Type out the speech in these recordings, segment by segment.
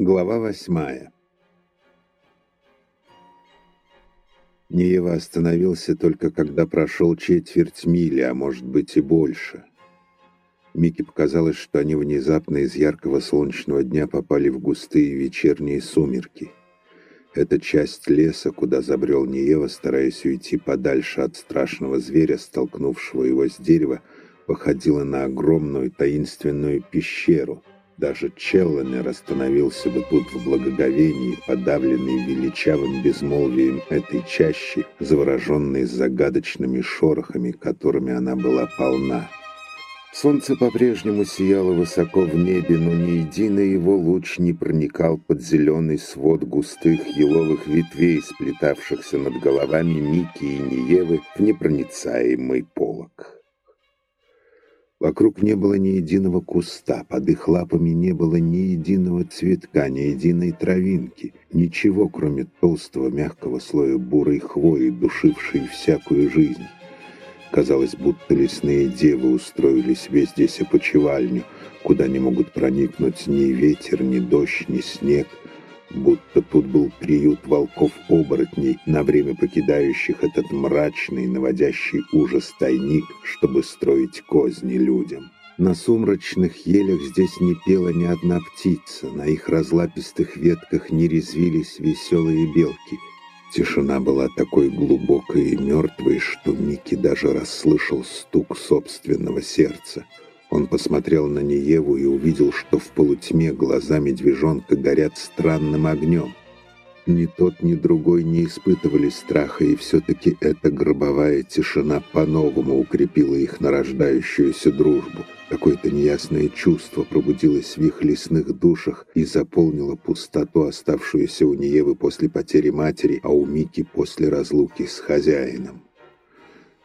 Глава восьмая Неева остановился только когда прошел четверть мили, а может быть и больше. Микки показалось, что они внезапно из яркого солнечного дня попали в густые вечерние сумерки. Эта часть леса, куда забрел Неева, стараясь уйти подальше от страшного зверя, столкнувшего его с дерева, походила на огромную таинственную пещеру — даже Челленер остановился бы тут в благоговении, подавленный величавым безмолвием этой чащи, завороженной загадочными шорохами, которыми она была полна. Солнце по-прежнему сияло высоко в небе, но ни единый его луч не проникал под зеленый свод густых еловых ветвей, сплетавшихся над головами Мики и Ниевы в непроницаемый полог. Вокруг не было ни единого куста, под их лапами не было ни единого цветка, ни единой травинки, ничего, кроме толстого мягкого слоя бурой хвои, душившей всякую жизнь. Казалось, будто лесные девы устроили себе здесь опочивальню, куда не могут проникнуть ни ветер, ни дождь, ни снег, будто тут был приют волков-оборотней, на время покидающих этот мрачный, наводящий ужас тайник, чтобы строить козни людям. На сумрачных елях здесь не пела ни одна птица, на их разлапистых ветках не резвились веселые белки. Тишина была такой глубокой и мертвой, что Микки даже расслышал стук собственного сердца. Он посмотрел на Нееву и увидел, что в полутьме глаза медвежонка горят странным огнем. Ни тот, ни другой не испытывали страха, и все-таки эта гробовая тишина по-новому укрепила их нарождающуюся дружбу. Какое-то неясное чувство пробудилось в их лесных душах и заполнило пустоту, оставшуюся у Неевы после потери матери, а у Мики после разлуки с хозяином.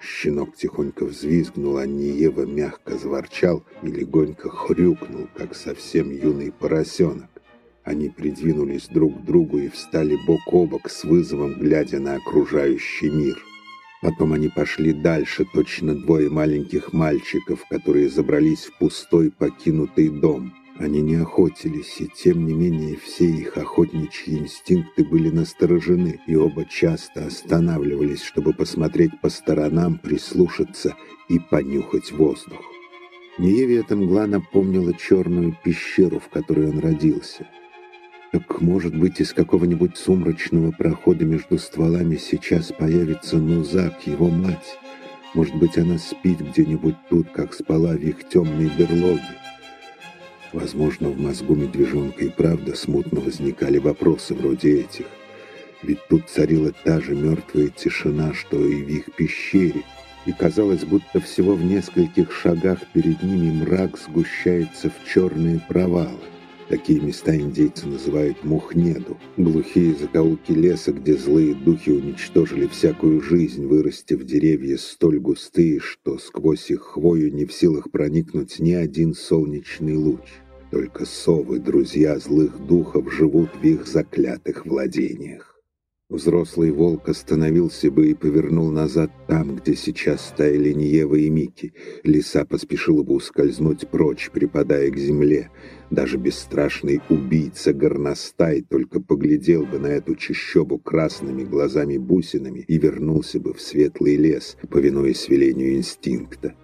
Щенок тихонько взвизгнул, а Ниева мягко заворчал и легонько хрюкнул, как совсем юный поросенок. Они придвинулись друг к другу и встали бок о бок с вызовом, глядя на окружающий мир. Потом они пошли дальше, точно двое маленьких мальчиков, которые забрались в пустой покинутый дом. Они не охотились, и тем не менее все их охотничьи инстинкты были насторожены, и оба часто останавливались, чтобы посмотреть по сторонам, прислушаться и понюхать воздух. Нееве эта мгла напомнила черную пещеру, в которой он родился. Так, может быть, из какого-нибудь сумрачного прохода между стволами сейчас появится Нузак, его мать. Может быть, она спит где-нибудь тут, как спала в их темной берлоге. Возможно, в мозгу медвежонка и правда смутно возникали вопросы вроде этих. Ведь тут царила та же мертвая тишина, что и в их пещере, и казалось, будто всего в нескольких шагах перед ними мрак сгущается в черные провалы. Такие места индейцы называют Мухнеду, глухие закоулки леса, где злые духи уничтожили всякую жизнь, вырастив деревья столь густые, что сквозь их хвою не в силах проникнуть ни один солнечный луч. Только совы, друзья злых духов, живут в их заклятых владениях. Взрослый волк остановился бы и повернул назад там, где сейчас стояли Ниева и Мики. Лиса поспешила бы ускользнуть прочь, припадая к земле. Даже бесстрашный убийца горностай только поглядел бы на эту чащобу красными глазами-бусинами и вернулся бы в светлый лес, повинуясь велению инстинкта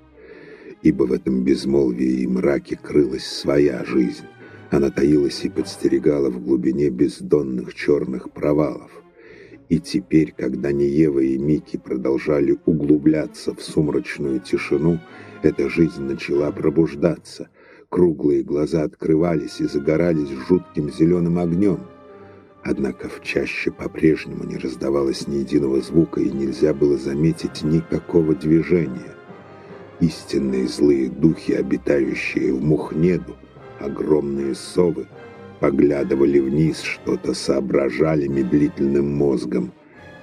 ибо в этом безмолвии и мраке крылась своя жизнь. Она таилась и подстерегала в глубине бездонных черных провалов. И теперь, когда Неева и Мики продолжали углубляться в сумрачную тишину, эта жизнь начала пробуждаться. Круглые глаза открывались и загорались жутким зеленым огнем. Однако в чаще по-прежнему не раздавалось ни единого звука, и нельзя было заметить никакого движения. Истинные злые духи, обитающие в Мухнеду, огромные совы, поглядывали вниз, что-то соображали медлительным мозгом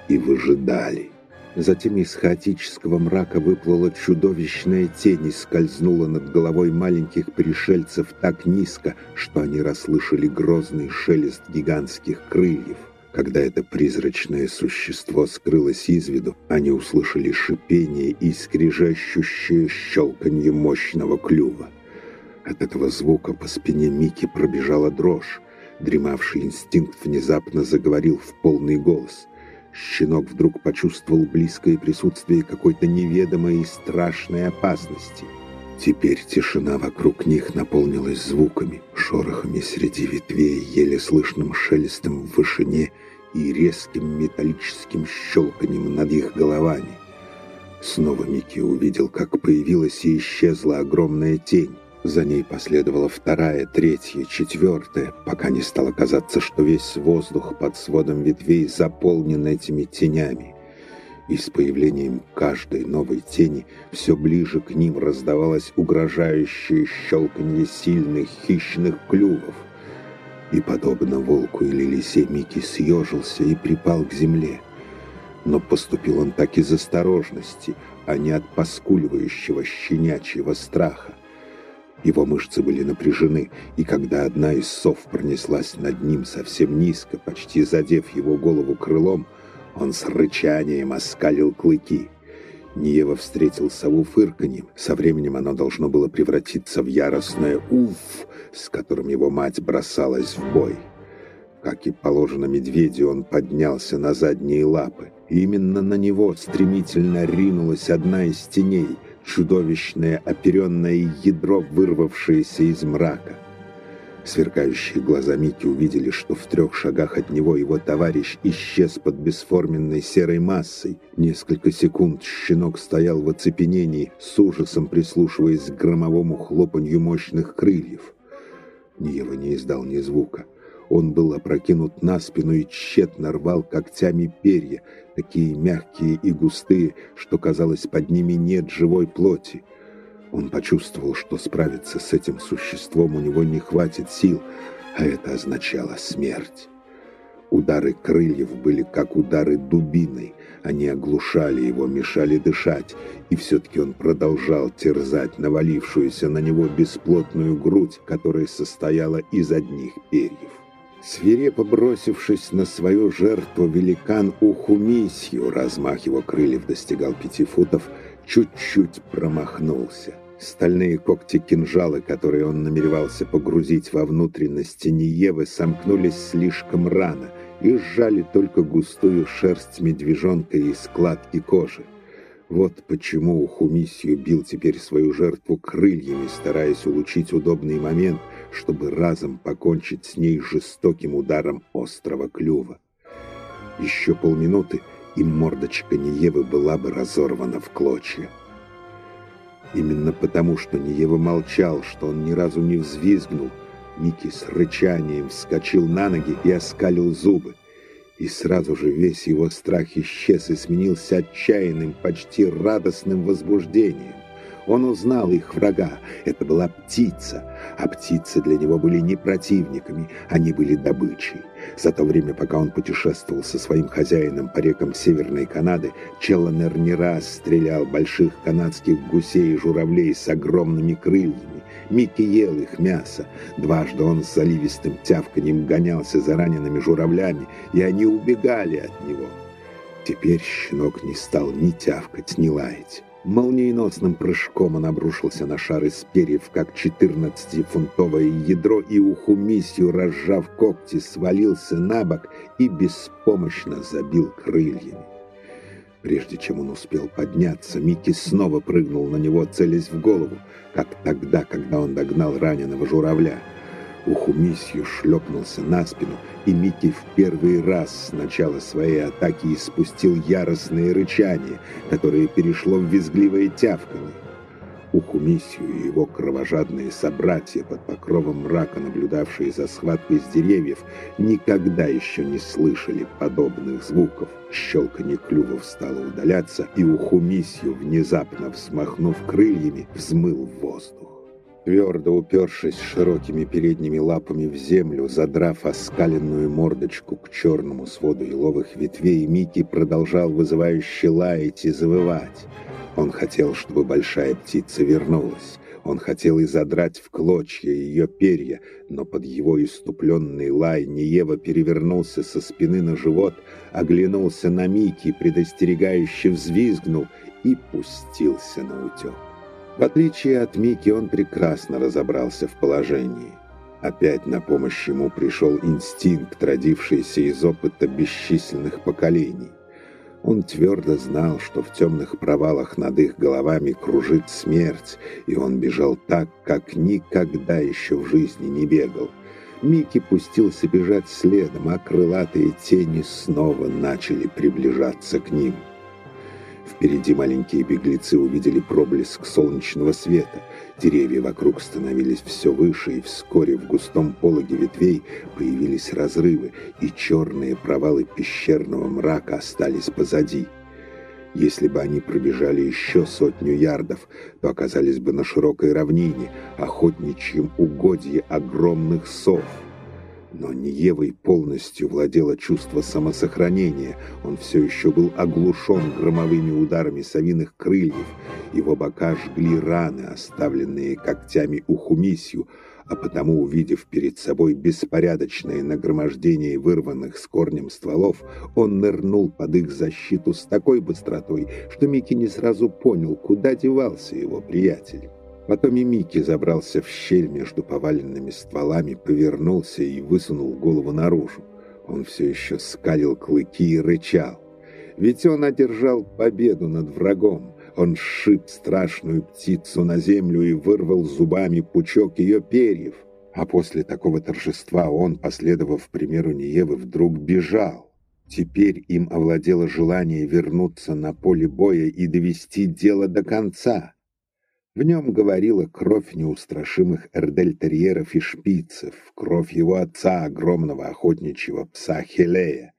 и выжидали. Затем из хаотического мрака выплыла чудовищная тень и скользнула над головой маленьких пришельцев так низко, что они расслышали грозный шелест гигантских крыльев. Когда это призрачное существо скрылось из виду, они услышали шипение и скрижащущее щелканье мощного клюва. От этого звука по спине Мики пробежала дрожь. Дремавший инстинкт внезапно заговорил в полный голос. Щенок вдруг почувствовал близкое присутствие какой-то неведомой и страшной опасности. Теперь тишина вокруг них наполнилась звуками, шорохами среди ветвей, еле слышным шелестом в вышине и резким металлическим щелканием над их головами. Снова Микки увидел, как появилась и исчезла огромная тень. За ней последовала вторая, третья, четвертая, пока не стало казаться, что весь воздух под сводом ветвей заполнен этими тенями. И с появлением каждой новой тени все ближе к ним раздавалось угрожающее щелканье сильных хищных клювов. И, подобно волку или лисе, Микки съежился и припал к земле. Но поступил он так из осторожности, а не от поскуливающего щенячьего страха. Его мышцы были напряжены, и когда одна из сов пронеслась над ним совсем низко, почти задев его голову крылом, он с рычанием оскалил клыки. Ниева встретил сову фырканьем. Со временем оно должно было превратиться в яростное «уф», с которым его мать бросалась в бой. Как и положено медведю, он поднялся на задние лапы. Именно на него стремительно ринулась одна из теней — чудовищное оперенное ядро, вырвавшееся из мрака. Сверкающие глаза Мики увидели, что в трех шагах от него его товарищ исчез под бесформенной серой массой. Несколько секунд щенок стоял в оцепенении, с ужасом прислушиваясь к громовому хлопанью мощных крыльев. Ниева не издал ни звука. Он был опрокинут на спину и тщетно рвал когтями перья, такие мягкие и густые, что, казалось, под ними нет живой плоти. Он почувствовал, что справиться с этим существом у него не хватит сил, а это означало смерть. Удары крыльев были как удары дубиной. Они оглушали его, мешали дышать, и все-таки он продолжал терзать навалившуюся на него бесплотную грудь, которая состояла из одних перьев. Свирепо бросившись на свою жертву, великан Ухумисью, размах его крыльев достигал пяти футов, чуть-чуть промахнулся. Стальные когти кинжала, которые он намеревался погрузить во внутренности Ниевы, сомкнулись слишком рано и сжали только густую шерсть медвежонка и складки кожи. Вот почему Ухумисью бил теперь свою жертву крыльями, стараясь улучшить удобный момент — чтобы разом покончить с ней жестоким ударом острого клюва. Еще полминуты, и мордочка Ниевы была бы разорвана в клочья. Именно потому, что Ниева молчал, что он ни разу не взвизгнул, Ники с рычанием вскочил на ноги и оскалил зубы. И сразу же весь его страх исчез и сменился отчаянным, почти радостным возбуждением. Он узнал их врага. Это была птица. А птицы для него были не противниками, они были добычей. За то время, пока он путешествовал со своим хозяином по рекам Северной Канады, Челленер не раз стрелял больших канадских гусей и журавлей с огромными крыльями. Микки ел их мясо. Дважды он с заливистым тявканьем гонялся за ранеными журавлями, и они убегали от него. Теперь щенок не стал ни тявкать, ни лаять. Молниеносным прыжком он обрушился на шар из перьев, как четырнадцатифунтовое ядро, и ухумисью, разжав когти, свалился на бок и беспомощно забил крыльями. Прежде чем он успел подняться, Микки снова прыгнул на него, целясь в голову, как тогда, когда он догнал раненого журавля — Ухумисью шлепнулся на спину, и Микки в первый раз с начала своей атаки испустил яростное рычание, которое перешло в визгливое тявканье. Ухумисью и его кровожадные собратья, под покровом мрака, наблюдавшие за схваткой с деревьев, никогда еще не слышали подобных звуков. Щелканье клювов стало удаляться, и Ухумисью, внезапно взмахнув крыльями, взмыл в воздух. Твердо упершись широкими передними лапами в землю, задрав оскаленную мордочку к черному своду еловых ветвей, Микки продолжал вызывающе лаять и завывать. Он хотел, чтобы большая птица вернулась. Он хотел и задрать в клочья ее перья, но под его иступленный лай Ниева перевернулся со спины на живот, оглянулся на Микки, предостерегающе взвизгнул и пустился на утек. В отличие от Мики, он прекрасно разобрался в положении. Опять на помощь ему пришел инстинкт, родившийся из опыта бесчисленных поколений. Он твердо знал, что в темных провалах над их головами кружит смерть, и он бежал так, как никогда еще в жизни не бегал. Микки пустился бежать следом, а крылатые тени снова начали приближаться к ним. Впереди маленькие беглецы увидели проблеск солнечного света. Деревья вокруг становились все выше, и вскоре в густом пологе ветвей появились разрывы, и черные провалы пещерного мрака остались позади. Если бы они пробежали еще сотню ярдов, то оказались бы на широкой равнине, охотничьем угодье огромных сов. Но Ниевой полностью владело чувство самосохранения. Он все еще был оглушен громовыми ударами совиных крыльев. Его бока жгли раны, оставленные когтями Ухумисью, а потому, увидев перед собой беспорядочное нагромождение вырванных с корнем стволов, он нырнул под их защиту с такой быстротой, что Микки не сразу понял, куда девался его приятель. Потом и Микки забрался в щель между поваленными стволами, повернулся и высунул голову наружу. Он все еще скалил клыки и рычал. Ведь он одержал победу над врагом. Он сшиб страшную птицу на землю и вырвал зубами пучок ее перьев. А после такого торжества он, последовав примеру Ниевы, вдруг бежал. Теперь им овладело желание вернуться на поле боя и довести дело до конца. В нем говорила кровь неустрашимых эрдельтерьеров и шпицев, кровь его отца, огромного охотничьего пса Хелея.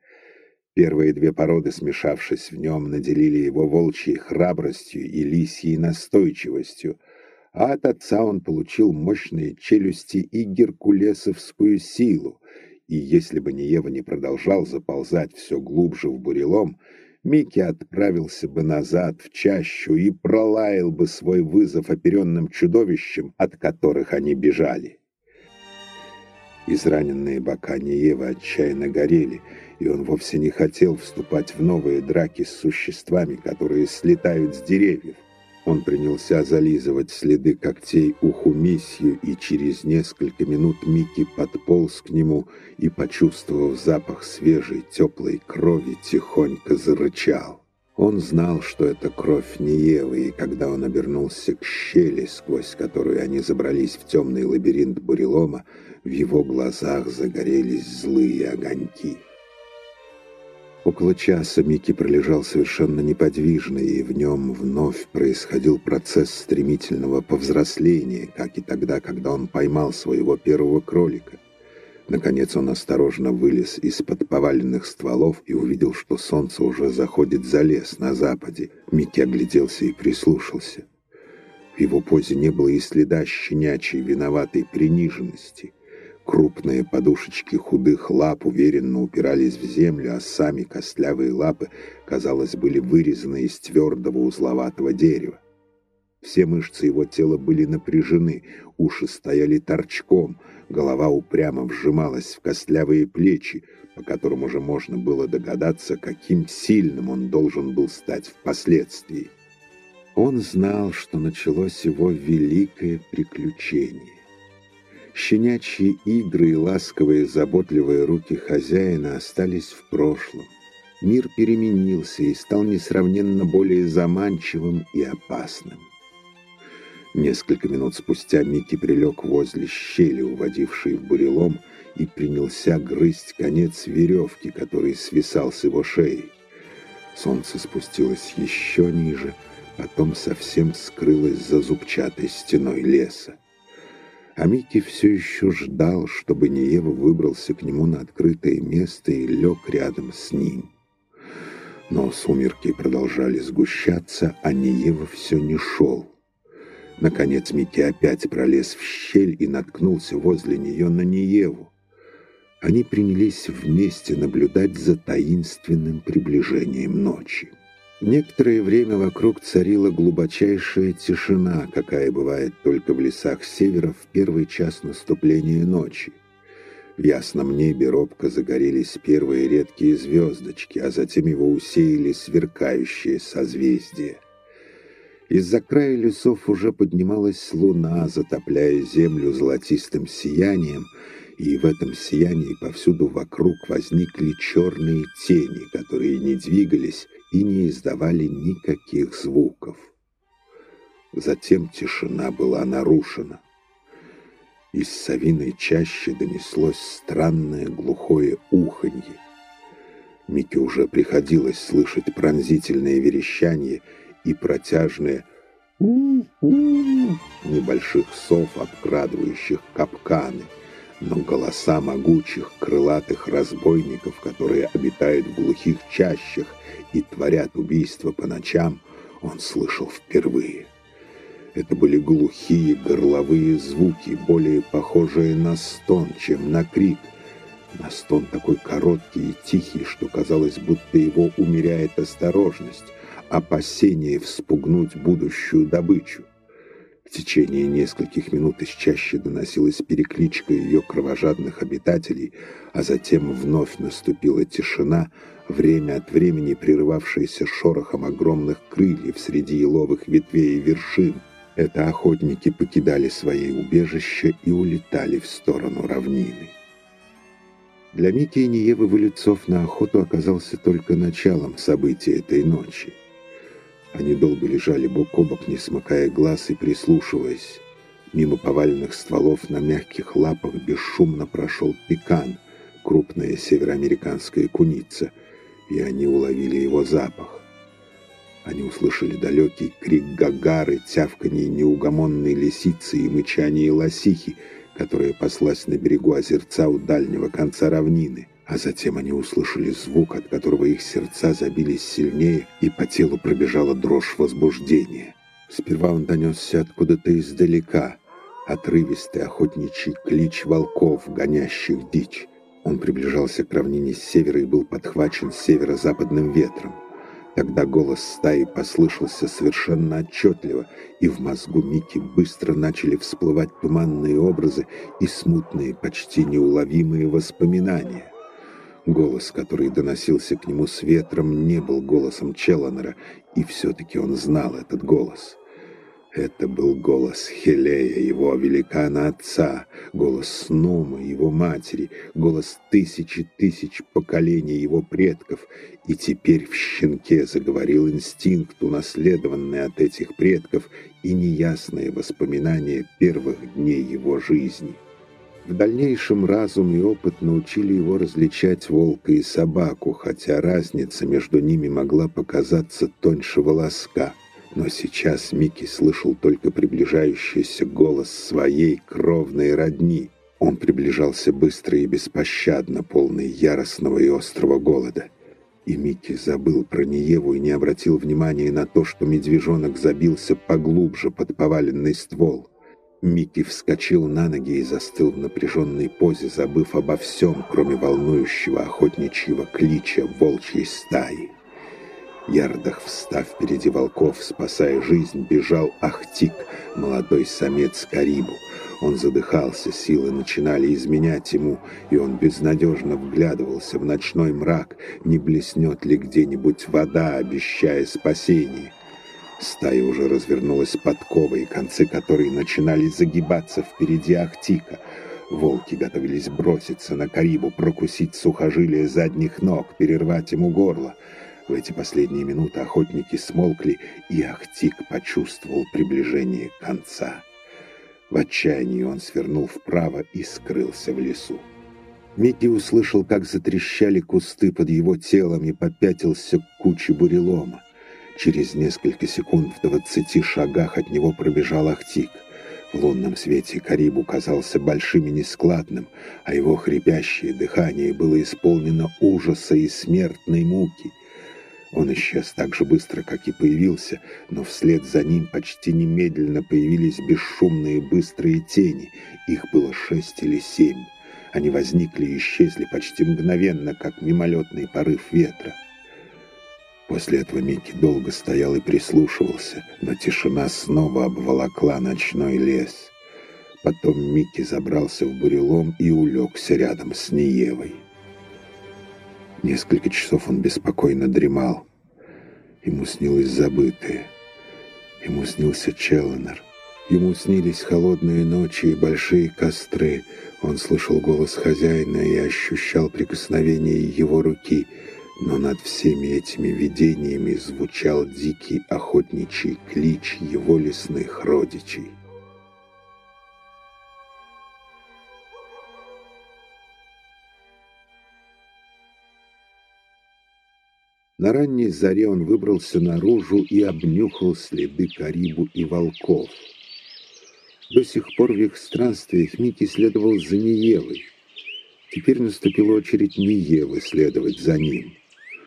Первые две породы, смешавшись в нем, наделили его волчьей храбростью и лисьей настойчивостью, а от отца он получил мощные челюсти и геркулесовскую силу, и если бы Ниева не продолжал заползать все глубже в бурелом, Микки отправился бы назад в чащу и пролаял бы свой вызов оперенным чудовищам, от которых они бежали. Израненные бока Ниева отчаянно горели, и он вовсе не хотел вступать в новые драки с существами, которые слетают с деревьев. Он принялся зализывать следы когтей уху Миссию, и через несколько минут Микки подполз к нему и, почувствовав запах свежей теплой крови, тихонько зарычал. Он знал, что это кровь не Евы, и когда он обернулся к щели, сквозь которую они забрались в темный лабиринт бурелома, в его глазах загорелись злые огоньки. Около часа Микки пролежал совершенно неподвижно, и в нем вновь происходил процесс стремительного повзросления, как и тогда, когда он поймал своего первого кролика. Наконец он осторожно вылез из-под поваленных стволов и увидел, что солнце уже заходит за лес на западе. Микки огляделся и прислушался. В его позе не было и следа щенячьей виноватой приниженности. Крупные подушечки худых лап уверенно упирались в землю, а сами костлявые лапы, казалось, были вырезаны из твердого узловатого дерева. Все мышцы его тела были напряжены, уши стояли торчком, голова упрямо вжималась в костлявые плечи, по которым уже можно было догадаться, каким сильным он должен был стать впоследствии. Он знал, что началось его великое приключение. Щенячьи игры и ласковые заботливые руки хозяина остались в прошлом. Мир переменился и стал несравненно более заманчивым и опасным. Несколько минут спустя Микки прилег возле щели, уводившей в бурелом, и принялся грызть конец веревки, который свисал с его шеи. Солнце спустилось еще ниже, потом совсем скрылось за зубчатой стеной леса. А Микки все еще ждал, чтобы Ниева выбрался к нему на открытое место и лег рядом с ним. Но сумерки продолжали сгущаться, а Ниева все не шел. Наконец Микки опять пролез в щель и наткнулся возле нее на Ниеву. Они принялись вместе наблюдать за таинственным приближением ночи. Некоторое время вокруг царила глубочайшая тишина, какая бывает только в лесах севера в первый час наступления ночи. В ясном небе робко загорелись первые редкие звездочки, а затем его усеяли сверкающие созвездия. Из-за края лесов уже поднималась луна, затопляя землю золотистым сиянием, и в этом сиянии повсюду вокруг возникли черные тени, которые не двигались и не издавали никаких звуков. Затем тишина была нарушена. Из совиной чаще донеслось странное глухое уханье. Мике уже приходилось слышать пронзительное верещание и протяжное «у-у» небольших сов, обкрадывающих капканы, но голоса могучих крылатых разбойников, которые обитают в глухих чащах и творят убийства по ночам, он слышал впервые. Это были глухие горловые звуки, более похожие на стон, чем на крик — на стон такой короткий и тихий, что казалось, будто его умеряет осторожность, опасение вспугнуть будущую добычу. В течение нескольких минут из чаще доносилась перекличка ее кровожадных обитателей, а затем вновь наступила тишина, время от времени прерывавшаяся шорохом огромных крыльев среди еловых ветвей и вершин. Это охотники покидали свои убежища и улетали в сторону равнины. Для Мики и Ниевы вылетцов на охоту оказался только началом событий этой ночи. Они долго лежали бок о бок, не смыкая глаз и прислушиваясь. Мимо поваленных стволов на мягких лапах бесшумно прошел пекан, крупная североамериканская куница, и они уловили его запах. Они услышали далекий крик гагары, тявканье неугомонной лисицы и мычание лосихи — которая паслась на берегу озерца у дальнего конца равнины, а затем они услышали звук, от которого их сердца забились сильнее, и по телу пробежала дрожь возбуждения. Сперва он донесся откуда-то издалека, отрывистый охотничий клич волков, гонящих дичь. Он приближался к равнине с севера и был подхвачен северо-западным ветром. Тогда голос стаи послышался совершенно отчетливо, и в мозгу Мики быстро начали всплывать туманные образы и смутные, почти неуловимые воспоминания. Голос, который доносился к нему с ветром, не был голосом Челленера, и все-таки он знал этот голос. Это был голос Хелея, его великана-отца, голос Снума, его матери, голос тысячи тысяч поколений его предков, и теперь в щенке заговорил инстинкт, унаследованный от этих предков, и неясные воспоминания первых дней его жизни. В дальнейшем разум и опыт научили его различать волка и собаку, хотя разница между ними могла показаться тоньше волоска — но сейчас Микки слышал только приближающийся голос своей кровной родни. Он приближался быстро и беспощадно, полный яростного и острого голода. И Микки забыл про Ниеву и не обратил внимания на то, что медвежонок забился поглубже под поваленный ствол. Микки вскочил на ноги и застыл в напряженной позе, забыв обо всем, кроме волнующего охотничьего клича волчьей стаи ярдах встав впереди волков, спасая жизнь, бежал Ахтик, молодой самец Карибу. Он задыхался, силы начинали изменять ему, и он безнадежно вглядывался в ночной мрак, не блеснет ли где-нибудь вода, обещая спасение. Стая уже развернулась подковой, концы которой начинали загибаться впереди Ахтика. Волки готовились броситься на Карибу, прокусить сухожилие задних ног, перервать ему горло — в эти последние минуты охотники смолкли, и Ахтик почувствовал приближение конца. В отчаянии он свернул вправо и скрылся в лесу. Микки услышал, как затрещали кусты под его телом и попятился к куче бурелома. Через несколько секунд в двадцати шагах от него пробежал Ахтик. В лунном свете Карибу казался большим и нескладным, а его хрипящее дыхание было исполнено ужаса и смертной муки. Он исчез так же быстро, как и появился, но вслед за ним почти немедленно появились бесшумные быстрые тени. Их было шесть или семь. Они возникли и исчезли почти мгновенно, как мимолетный порыв ветра. После этого Микки долго стоял и прислушивался, но тишина снова обволокла ночной лес. Потом Микки забрался в бурелом и улегся рядом с Ниевой. Несколько часов он беспокойно дремал. Ему снилось забытое. Ему снился Челленер. Ему снились холодные ночи и большие костры. Он слышал голос хозяина и ощущал прикосновение его руки. Но над всеми этими видениями звучал дикий охотничий клич его лесных родичей. На ранней заре он выбрался наружу и обнюхал следы Карибу и волков. До сих пор в их странствиях Микки следовал за Ниевой. Теперь наступила очередь Ниевы следовать за ним.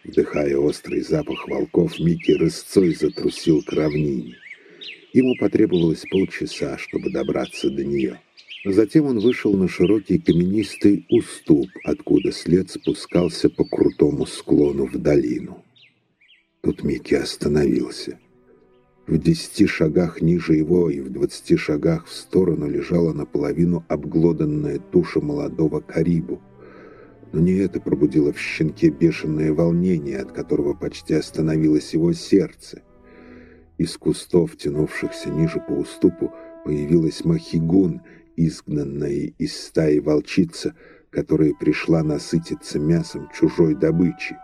Вдыхая острый запах волков, Микки рысцой затрусил к равнине. Ему потребовалось полчаса, чтобы добраться до нее. Затем он вышел на широкий каменистый уступ, откуда след спускался по крутому склону в долину. Тут Микки остановился. В десяти шагах ниже его и в двадцати шагах в сторону лежала наполовину обглоданная туша молодого карибу. Но не это пробудило в щенке бешеное волнение, от которого почти остановилось его сердце. Из кустов, тянувшихся ниже по уступу, появилась Махигун, изгнанная из стаи волчица, которая пришла насытиться мясом чужой добычи.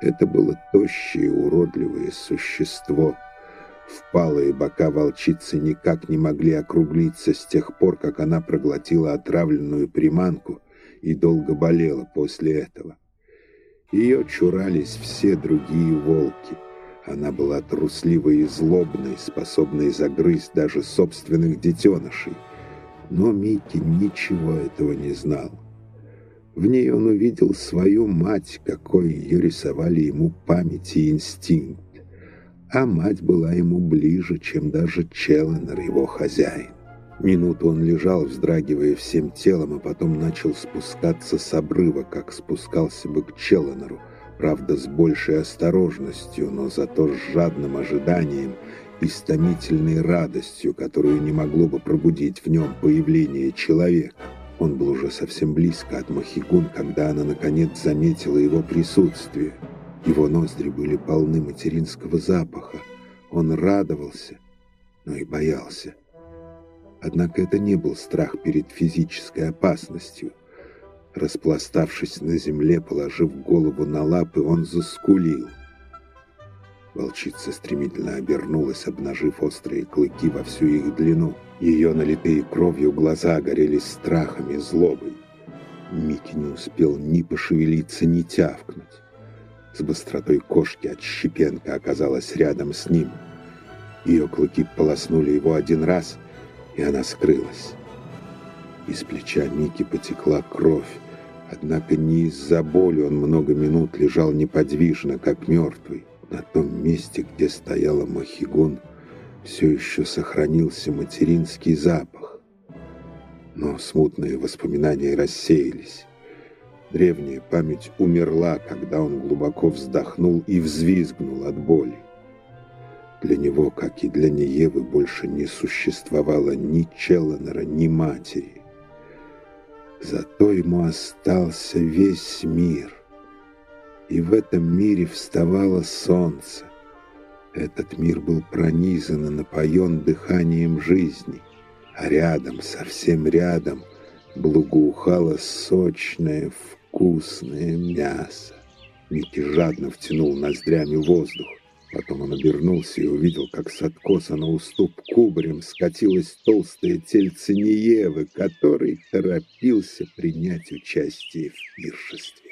Это было тощее уродливое существо — Впалые бока волчицы никак не могли округлиться с тех пор, как она проглотила отравленную приманку и долго болела после этого. Ее чурались все другие волки. Она была трусливой и злобной, способной загрызть даже собственных детенышей. Но Микки ничего этого не знал. В ней он увидел свою мать, какой ее рисовали ему память и инстинкт а мать была ему ближе, чем даже Челленер, его хозяин. Минуту он лежал, вздрагивая всем телом, а потом начал спускаться с обрыва, как спускался бы к Челленеру, правда, с большей осторожностью, но зато с жадным ожиданием и стомительной радостью, которую не могло бы пробудить в нем появление человека. Он был уже совсем близко от Махигун, когда она, наконец, заметила его присутствие — его ноздри были полны материнского запаха. Он радовался, но и боялся. Однако это не был страх перед физической опасностью. Распластавшись на земле, положив голову на лапы, он заскулил. Волчица стремительно обернулась, обнажив острые клыки во всю их длину. Ее налитые кровью глаза горели страхом и злобой. Микки не успел ни пошевелиться, ни тявкнуть с быстротой кошки от щепенка оказалась рядом с ним. Ее клыки полоснули его один раз, и она скрылась. Из плеча Мики потекла кровь, однако не из-за боли он много минут лежал неподвижно, как мертвый. На том месте, где стояла Махигон, все еще сохранился материнский запах. Но смутные воспоминания рассеялись. Древняя память умерла, когда он глубоко вздохнул и взвизгнул от боли. Для него, как и для Неевы, больше не существовало ни Челленера, ни матери. Зато ему остался весь мир. И в этом мире вставало солнце. Этот мир был пронизан и напоен дыханием жизни. А рядом, совсем рядом, благоухало сочное, вкусное мясо. Микки жадно втянул ноздрями воздух. Потом он обернулся и увидел, как с откоса на уступ кубарем скатилась толстая тельце Ниевы, который торопился принять участие в пиршестве.